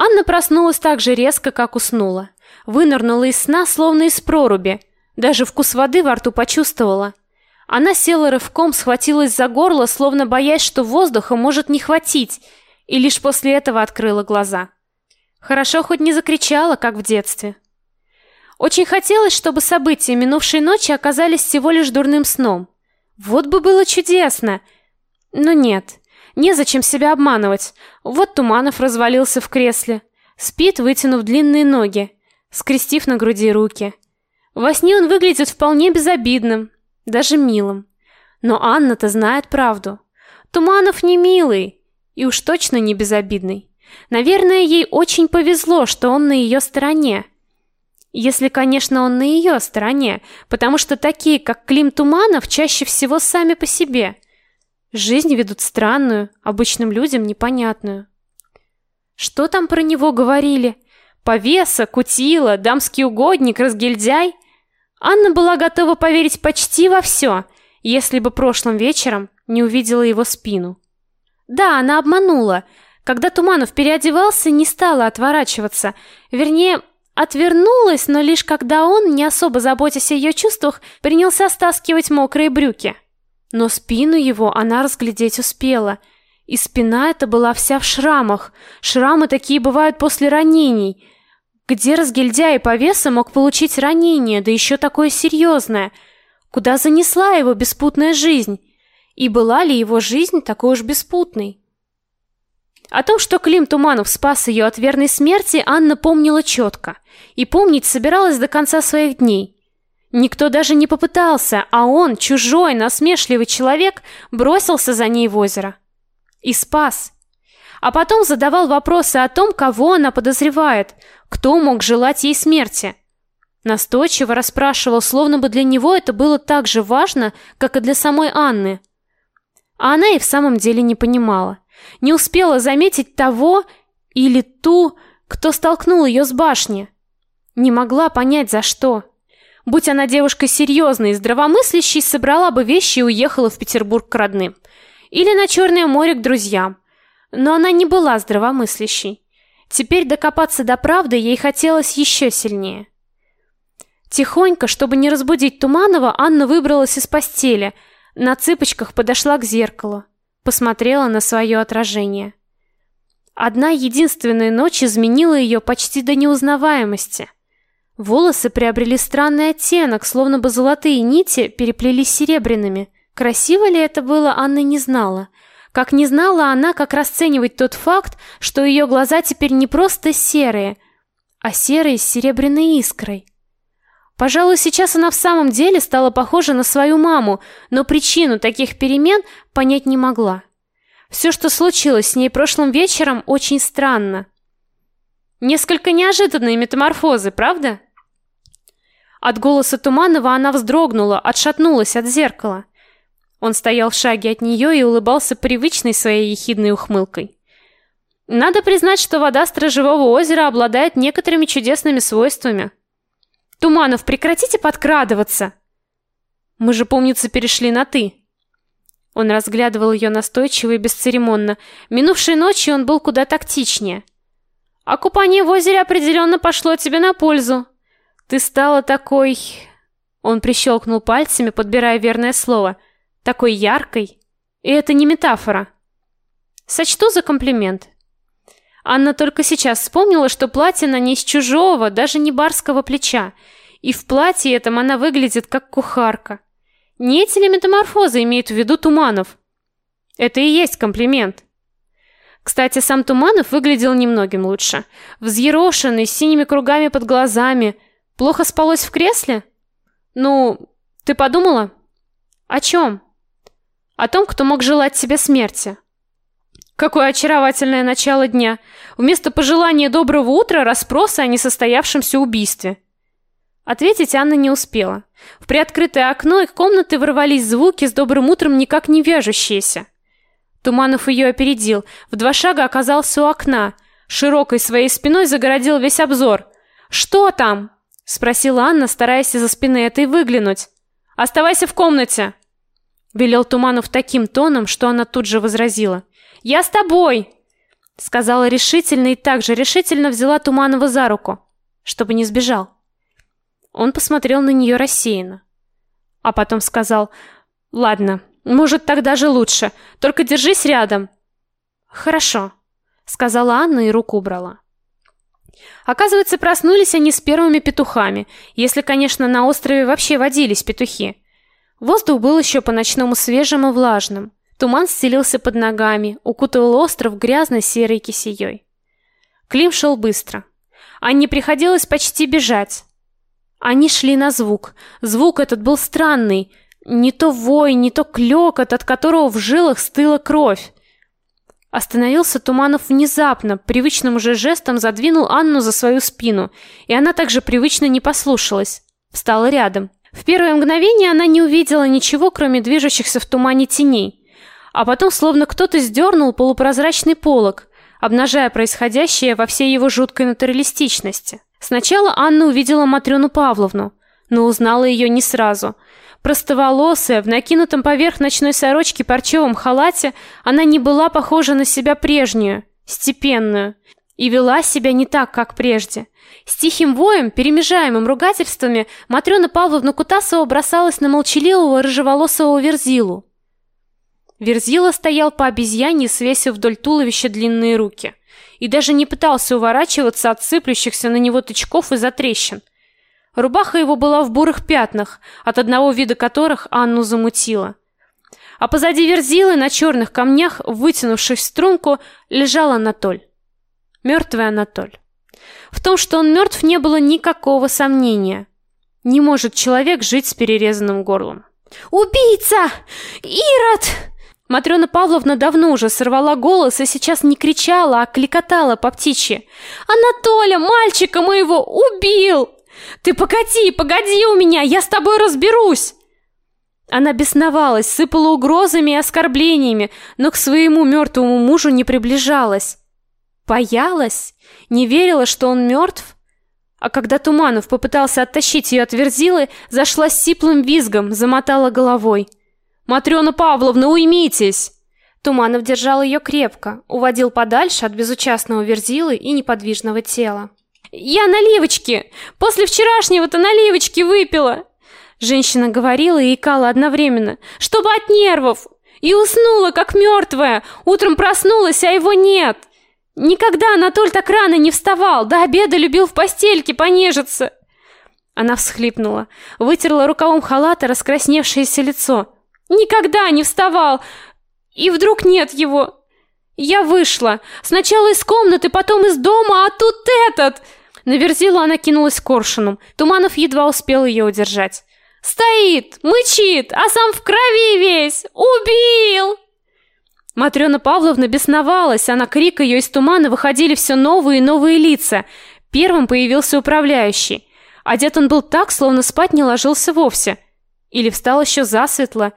Анна проснулась так же резко, как уснула. Вынырнула из сна, словно из проруби. Даже вкус воды во рту почувствовала. Она села рывком, схватилась за горло, словно боясь, что воздуха может не хватить, и лишь после этого открыла глаза. Хорошо хоть не закричала, как в детстве. Очень хотелось, чтобы события минувшей ночи оказались всего лишь дурным сном. Вот бы было чудесно. Но нет, незачем себя обманывать. Вот Туманов развалился в кресле. Спит, вытянув длинные ноги, скрестив на груди руки. Во сне он выглядит вполне безобидным, даже милым. Но Анна-то знает правду. Туманов не милый и уж точно не безобидный. Наверное, ей очень повезло, что он на ее стороне. Если, конечно, он на ее стороне, потому что такие, как Клим Туманов, чаще всего сами по себе. Жизнь ведут странную, обычным людям непонятную. Что там про него говорили? Повеса, кутила, дамский угодник, разгильдяй? Анна была готова поверить почти во все, если бы прошлым вечером не увидела его спину. Да, она обманула. Когда Туманов переодевался, не стала отворачиваться. Вернее, Отвернулась, но лишь когда он, не особо заботясь о ее чувствах, принялся стаскивать мокрые брюки. Но спину его она разглядеть успела. И спина эта была вся в шрамах. Шрамы такие бывают после ранений. Где разгильдяй по весу мог получить ранение, да еще такое серьезное? Куда занесла его беспутная жизнь? И была ли его жизнь такой уж беспутной? О том, что Клим Туманов спас ее от верной смерти, Анна помнила четко и помнить собиралась до конца своих дней. Никто даже не попытался, а он, чужой, насмешливый человек, бросился за ней в озеро и спас. А потом задавал вопросы о том, кого она подозревает, кто мог желать ей смерти. Настойчиво расспрашивал, словно бы для него это было так же важно, как и для самой Анны. А она и в самом деле не понимала. Не успела заметить того или ту, кто столкнул ее с башни. Не могла понять, за что. Будь она девушкой серьезной и здравомыслящей, собрала бы вещи и уехала в Петербург к родным. Или на Черное море к друзьям. Но она не была здравомыслящей. Теперь докопаться до правды ей хотелось еще сильнее. Тихонько, чтобы не разбудить Туманова, Анна выбралась из постели, на цыпочках подошла к зеркалу посмотрела на свое отражение. Одна единственная ночь изменила ее почти до неузнаваемости. Волосы приобрели странный оттенок, словно бы золотые нити переплелись серебряными. Красиво ли это было, Анна не знала. Как не знала она, как расценивать тот факт, что ее глаза теперь не просто серые, а серые с серебряной искрой. Пожалуй, сейчас она в самом деле стала похожа на свою маму, но причину таких перемен понять не могла. Все, что случилось с ней прошлым вечером, очень странно. Несколько неожиданные метаморфозы, правда? От голоса Туманова она вздрогнула, отшатнулась от зеркала. Он стоял в шаге от нее и улыбался привычной своей ехидной ухмылкой. Надо признать, что вода Стражевого озера обладает некоторыми чудесными свойствами. Туманов, прекратите подкрадываться. Мы же, помнится, перешли на ты. Он разглядывал ее настойчиво и бесцеремонно. Минувшей ночью он был куда тактичнее. А купание в озере определенно пошло тебе на пользу. Ты стала такой... Он прищелкнул пальцами, подбирая верное слово. Такой яркой. И это не метафора. Сочту за комплимент. Анна только сейчас вспомнила, что платье на ней с чужого, даже не барского плеча, и в платье этом она выглядит как кухарка. Не эти ли метаморфозы имеют в виду Туманов? Это и есть комплимент. Кстати, сам Туманов выглядел немногим лучше. Взъерошенный, с синими кругами под глазами. Плохо спалось в кресле? Ну, ты подумала? О чем? О том, кто мог желать себе смерти. Какое очаровательное начало дня. Вместо пожелания доброго утра расспросы о несостоявшемся убийстве. Ответить Анна не успела. В приоткрытое окно их комнаты ворвались звуки с добрым утром никак не вяжущиеся. Туманов ее опередил. В два шага оказался у окна. Широкой своей спиной загородил весь обзор. «Что там?» — спросила Анна, стараясь из-за спины этой выглянуть. «Оставайся в комнате!» Велел Туманов таким тоном, что она тут же возразила. Я с тобой. сказала решительно и также решительно взяла Туманова за руку, чтобы не сбежал. Он посмотрел на нее рассеянно, а потом сказал: "Ладно, может, так даже лучше. Только держись рядом". "Хорошо", сказала Анна и руку убрала. Оказывается, проснулись они с первыми петухами, если, конечно, на острове вообще водились петухи. Воздух был еще по-ночному свежим и влажным. Туман стелился под ногами, укутывал остров грязной серой кисеей. Клим шел быстро. Анне приходилось почти бежать. Они шли на звук. Звук этот был странный. Не то вой, не то клёкот, от которого в жилах стыла кровь. Остановился Туманов внезапно, привычным уже жестом задвинул Анну за свою спину, и она также привычно не послушалась. Встала рядом. В первое мгновение она не увидела ничего, кроме движущихся в тумане теней. А потом словно кто-то сдернул полупрозрачный полог, обнажая происходящее во всей его жуткой натуралистичности. Сначала Анна увидела Матрёну Павловну, но узнала ее не сразу. Простоволосая, в накинутом поверх ночной сорочки парчевом халате, она не была похожа на себя прежнюю, степенную, и вела себя не так, как прежде. С тихим воем, перемежаемым ругательствами, Матрёна Павловна Кутасова бросалась на молчаливого рыжеволосого Верзилу. Верзила стоял по обезьяне, свесив вдоль туловища длинные руки и даже не пытался уворачиваться от сыплющихся на него тычков и затрещин. Рубаха его была в бурых пятнах, от одного вида которых Анну замутило. А позади Верзилы на черных камнях, вытянувшись в струнку, лежал Анатоль. Мертвый Анатоль. В том, что он мертв, не было никакого сомнения. Не может человек жить с перерезанным горлом. «Убийца! Ирод!» Матрёна Павловна давно уже сорвала голос и сейчас не кричала, а кликотала по птичьи. «Анатоля, мальчика моего, убил! Ты погоди, погоди у меня, я с тобой разберусь!» Она бесновалась, сыпала угрозами и оскорблениями, но к своему мертвому мужу не приближалась. Боялась? Не верила, что он мертв? А когда Туманов попытался оттащить ее от Верзилы, зашла с сиплым визгом, замотала головой. Матрёна Павловна, уймитесь!» Туманов держал ее крепко, уводил подальше от безучастного Верзилы и неподвижного тела. «Я наливочки! После вчерашнего-то наливочки выпила!» Женщина говорила и икала одновременно, чтобы от нервов. И уснула, как мертвая. Утром проснулась, а его нет. Никогда Анатоль так рано не вставал, до обеда любил в постельке понежиться. Она всхлипнула, вытерла рукавом халата раскрасневшееся лицо. Никогда не вставал. И вдруг нет его. Я вышла. Сначала из комнаты, потом из дома, а тут этот. На Верзилу она кинулась к коршуну. Туманов едва успел ее удержать. Стоит, мычит, а сам в крови весь. Убил! Матрёна Павловна бесновалась, а на крик ее из тумана выходили все новые и новые лица. Первым появился управляющий. Одет он был так, словно спать не ложился вовсе. Или встал еще засветло.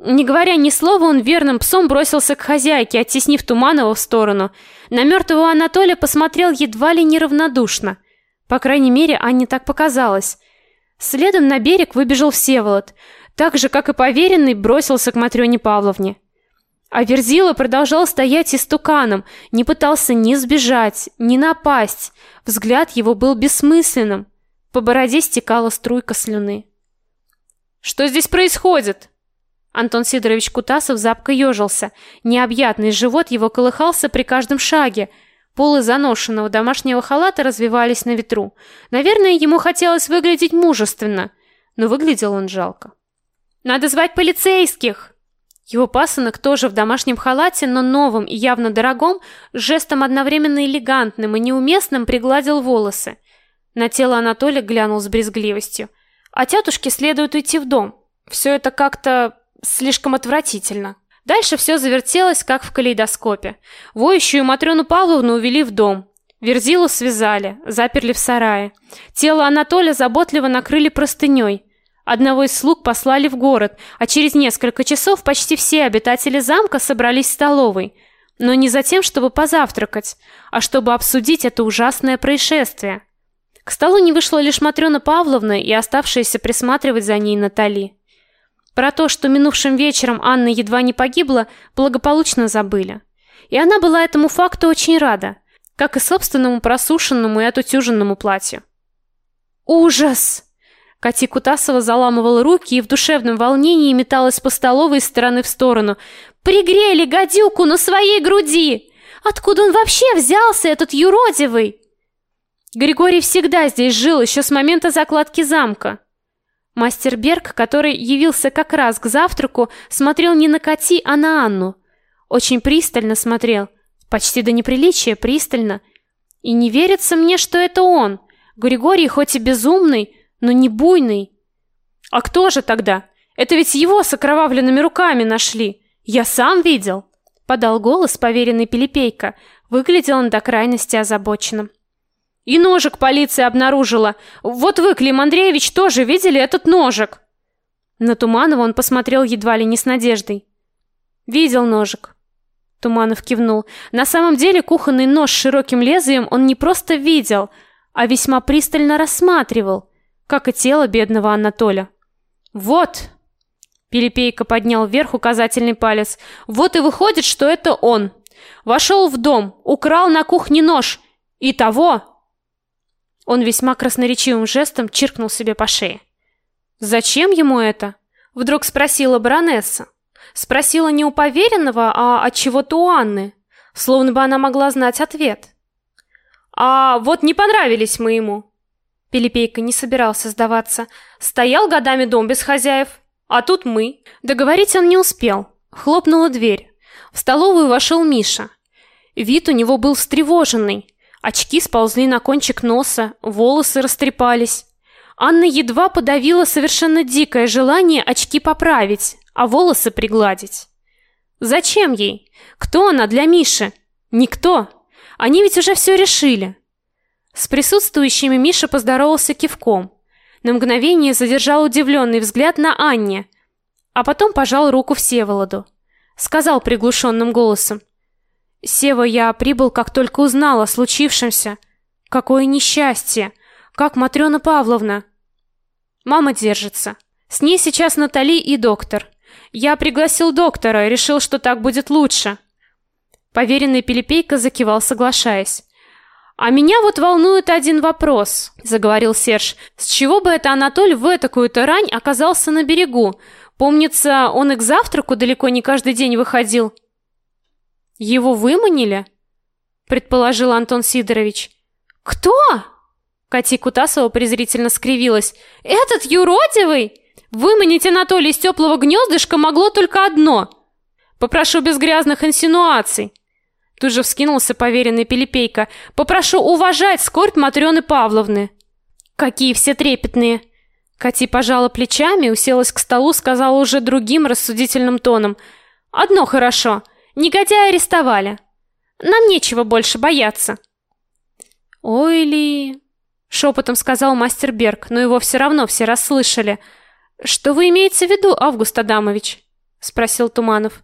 Не говоря ни слова, он верным псом бросился к хозяйке, оттеснив Туманова в сторону. На мертвого Анатолия посмотрел едва ли неравнодушно. По крайней мере, Анне так показалось. Следом на берег выбежал Всеволод, так же, как и поверенный, бросился к Матрёне Павловне. А Верзила продолжал стоять истуканом, не пытался ни сбежать, ни напасть. Взгляд его был бессмысленным. По бороде стекала струйка слюны. «Что здесь происходит?» Антон Сидорович Кутасов запко ежился. Необъятный живот его колыхался при каждом шаге. Полы заношенного домашнего халата развивались на ветру. Наверное, ему хотелось выглядеть мужественно, но выглядел он жалко. «Надо звать полицейских!» Его пасынок тоже в домашнем халате, но новом и явно дорогом, жестом одновременно элегантным и неуместным пригладил волосы. На тело Анатолия глянул с брезгливостью. «А тетушке следует уйти в дом. Все это как-то слишком отвратительно. Дальше все завертелось, как в калейдоскопе. Воющую Матрёну Павловну увели в дом. Верзилу связали, заперли в сарае. Тело Анатолия заботливо накрыли простыней. Одного из слуг послали в город, а через несколько часов почти все обитатели замка собрались в столовой. Но не за тем, чтобы позавтракать, а чтобы обсудить это ужасное происшествие. К столу не вышла лишь Матрёна Павловна и оставшаяся присматривать за ней Натали. Про то, что минувшим вечером Анна едва не погибла, благополучно забыли. И она была этому факту очень рада, как и собственному просушенному и отутюженному платью. Ужас! Кати Кутасова заламывала руки и в душевном волнении металась по столовой из стороны в сторону. Пригрели гадюку на своей груди. Откуда он вообще взялся, этот юродивый? Григорий всегда здесь жил еще с момента закладки замка. Мастер Берг, который явился как раз к завтраку, смотрел не на Кати, а на Анну. Очень пристально смотрел, почти до неприличия пристально. И не верится мне, что это он. Григорий хоть и безумный, но не буйный. А кто же тогда? Это ведь его с окровавленными руками нашли. Я сам видел, подал голос поверенный Пилипейка. Выглядел он до крайности озабоченным. И ножик полиция обнаружила. Вот вы, Клим Андреевич, тоже видели этот ножик? На Туманова он посмотрел едва ли не с надеждой. Видел ножик. Туманов кивнул. На самом деле кухонный нож с широким лезвием он не просто видел, а весьма пристально рассматривал, как и тело бедного Анатоля. Вот. Пилипейка поднял вверх указательный палец. Вот и выходит, что это он. Вошел в дом, украл на кухне нож. И того он весьма красноречивым жестом чиркнул себе по шее. Зачем ему это? вдруг спросила баронесса. Спросила не у поверенного, а от чего-то у Анны, словно бы она могла знать ответ. А вот не понравились мы ему. Пилипейка не собирался сдаваться. Стоял годами дом без хозяев, а тут мы. Договорить он не успел. Хлопнула дверь. В столовую вошел Миша. Вид у него был встревоженный. Очки сползли на кончик носа, волосы растрепались. Анна едва подавила совершенно дикое желание очки поправить, а волосы пригладить. Зачем ей? Кто она для Миши? Никто. Они ведь уже все решили. С присутствующими Миша поздоровался кивком. На мгновение задержал удивленный взгляд на Анне, а потом пожал руку Всеволоду. Сказал приглушенным голосом: Сева, я прибыл, как только узнал о случившемся. Какое несчастье! Как Матрёна Павловна? Мама держится. С ней сейчас Натали и доктор. Я пригласил доктора, решил, что так будет лучше. Поверенный Пилипейка закивал, соглашаясь. А меня вот волнует один вопрос, заговорил Серж. С чего бы это Анатоль в такую-то рань оказался на берегу? Помнится, он и к завтраку далеко не каждый день выходил. Его выманили? предположил Антон Сидорович. Кто? Кати Кутасова презрительно скривилась. Этот юродивый? Выманить Анатолия из теплого гнездышка могло только одно. Попрошу без грязных инсинуаций. Тут же вскинулся поверенный Пилипейка. Попрошу уважать скорбь Матрёны Павловны. Какие все трепетные. Кати пожала плечами, уселась к столу, сказала уже другим рассудительным тоном: "Одно хорошо. Негодяя арестовали. Нам нечего больше бояться. Ой ли, шепотом сказал мастер Берг, но его все равно все расслышали. Что вы имеете в виду, Август Адамович? спросил Туманов.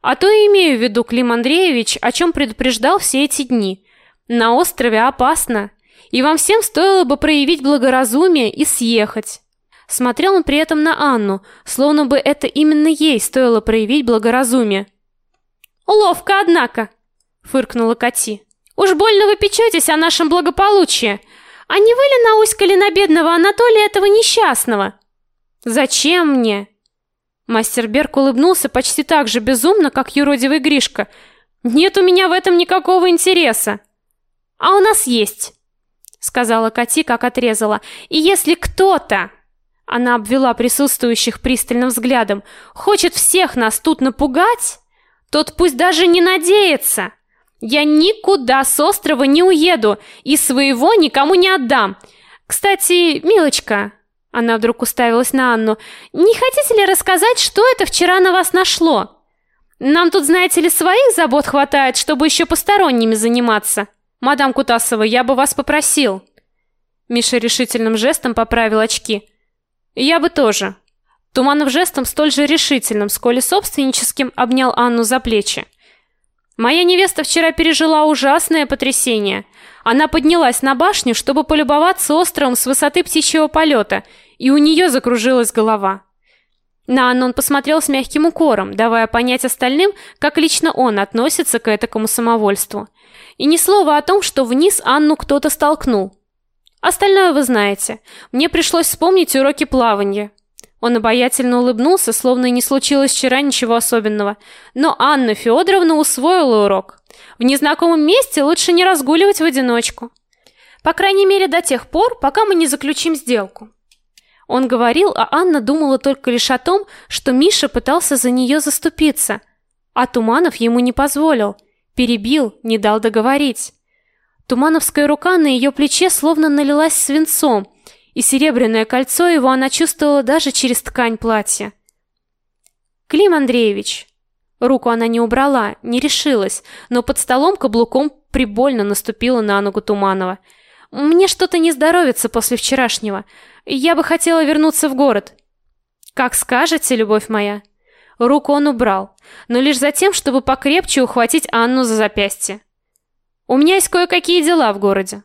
А то и имею в виду, Клим Андреевич, о чем предупреждал все эти дни. На острове опасно, и вам всем стоило бы проявить благоразумие и съехать. Смотрел он при этом на Анну, словно бы это именно ей стоило проявить благоразумие. Ловко, однако, фыркнула Кати. Уж больно вы печетесь о нашем благополучии. А не вы ли науськали на бедного Анатолия этого несчастного? Зачем мне? Мастер Берг улыбнулся почти так же безумно, как юродивый Гришка. Нет у меня в этом никакого интереса. А у нас есть, сказала Кати, как отрезала. И если кто-то она обвела присутствующих пристальным взглядом. Хочет всех нас тут напугать? Тот пусть даже не надеется. Я никуда с острова не уеду и своего никому не отдам. Кстати, милочка, она вдруг уставилась на Анну. Не хотите ли рассказать, что это вчера на вас нашло? Нам тут, знаете ли, своих забот хватает, чтобы еще посторонними заниматься. Мадам Кутасова, я бы вас попросил. Миша решительным жестом поправил очки. Я бы тоже. Туманов жестом столь же решительным, сколь и собственническим обнял Анну за плечи. Моя невеста вчера пережила ужасное потрясение. Она поднялась на башню, чтобы полюбоваться островом с высоты птичьего полета, и у нее закружилась голова. На Анну он посмотрел с мягким укором, давая понять остальным, как лично он относится к этому самовольству. И ни слова о том, что вниз Анну кто-то столкнул. Остальное вы знаете. Мне пришлось вспомнить уроки плавания. Он обаятельно улыбнулся, словно и не случилось вчера ничего особенного. Но Анна Федоровна усвоила урок. В незнакомом месте лучше не разгуливать в одиночку. По крайней мере, до тех пор, пока мы не заключим сделку. Он говорил, а Анна думала только лишь о том, что Миша пытался за нее заступиться, а Туманов ему не позволил, перебил, не дал договорить. Тумановская рука на ее плече словно налилась свинцом, и серебряное кольцо его она чувствовала даже через ткань платья. Клим Андреевич. Руку она не убрала, не решилась, но под столом каблуком прибольно наступила на ногу Туманова. Мне что-то не здоровится после вчерашнего. Я бы хотела вернуться в город. Как скажете, любовь моя. Руку он убрал, но лишь за тем, чтобы покрепче ухватить Анну за запястье. У меня есть кое-какие дела в городе.